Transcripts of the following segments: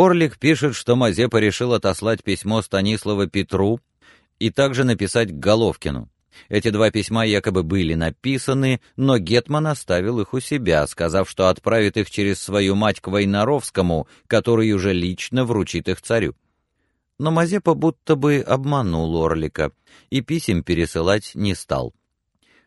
Орлик пишет, что Мазепа решил отослать письмо Станислава Петру и также написать Головкину. Эти два письма якобы были написаны, но Гетман оставил их у себя, сказав, что отправит их через свою мать к Войнаровскому, который уже лично вручит их царю. Но Мазепа будто бы обманул Орлика и писем пересылать не стал.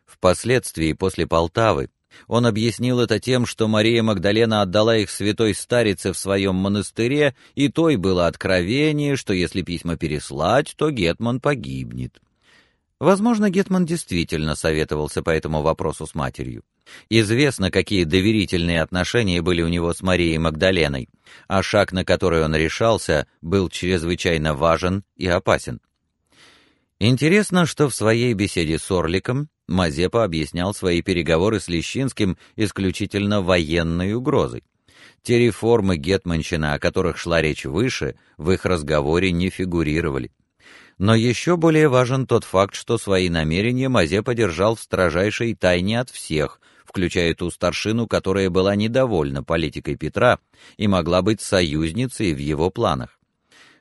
Впоследствии, после Полтавы, он объяснил это тем, что Мария Магдалена отдала их святой старице в своем монастыре, и той было откровение, что если письма переслать, то Гетман погибнет. Возможно, Гетман действительно советовался по этому вопросу с матерью. Известно, какие доверительные отношения были у него с Марией Магдаленой, а шаг, на который он решался, был чрезвычайно важен и опасен. Интересно, что в своей беседе с Орликом Мазепа объяснял свои переговоры с Лещинским исключительно военной угрозой. Те реформы гетманщина, о которых шла речь выше, в их разговоре не фигурировали. Но еще более важен тот факт, что свои намерения Мазепа держал в строжайшей тайне от всех, включая ту старшину, которая была недовольна политикой Петра и могла быть союзницей в его планах.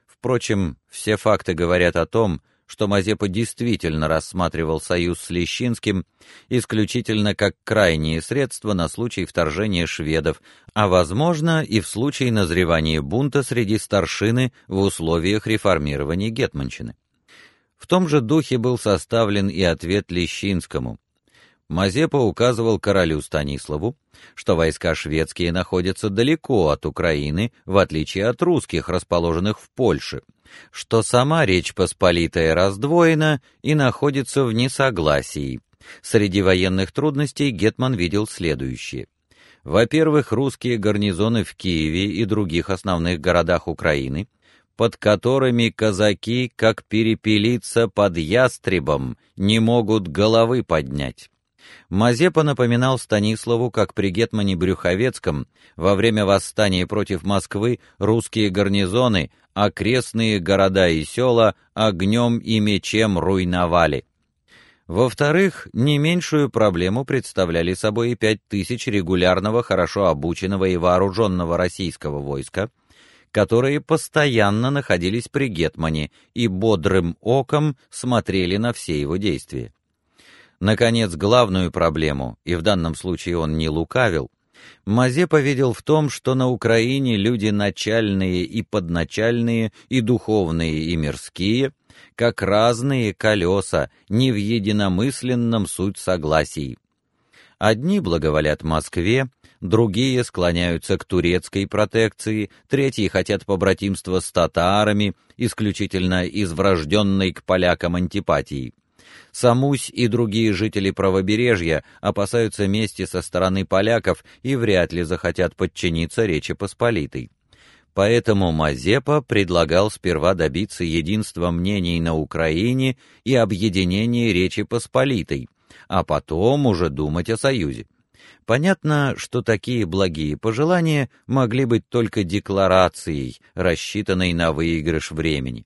Впрочем, все факты говорят о том, что Мазепа действительно рассматривал союз с Лещинским исключительно как крайнее средство на случай вторжения шведов, а возможно и в случае назревания бунта среди старшины в условиях реформирования гетманщины. В том же духе был составлен и ответ Лещинскому. Мазепа указывал королю Станиславу, что войска шведские находятся далеко от Украины, в отличие от русских, расположенных в Польше, что сама Речь Посполитая раздвоена и находится в несогласии. Среди военных трудностей гетман видел следующее. Во-первых, русские гарнизоны в Киеве и других основных городах Украины – под которыми казаки, как перепелиться под ястребом, не могут головы поднять. Мазепа напоминал Станиславу, как при гетмане Брюховецком во время восстания против Москвы русские гарнизоны, окрестные города и села огнем и мечем руйновали. Во-вторых, не меньшую проблему представляли собой и пять тысяч регулярного, хорошо обученного и вооруженного российского войска — которые постоянно находились при гетмане и бодрым оком смотрели на все его действия. Наконец, главную проблему, и в данном случае он не лукавил, Мазепа видел в том, что на Украине люди начальные и подначальные, и духовные, и мирские, как разные колеса, не в единомысленном суть согласии. Одни благоволят Москве, другие склоняются к турецкой протекции, третьи хотят побратимства с татарами, исключительно из врожденной к полякам антипатии. Самусь и другие жители правобережья опасаются мести со стороны поляков и вряд ли захотят подчиниться Речи Посполитой. Поэтому Мазепа предлагал сперва добиться единства мнений на Украине и объединения Речи Посполитой, а потом уже думать о союзе. Понятно, что такие благие пожелания могли быть только декларацией, рассчитанной на выигрыш времени.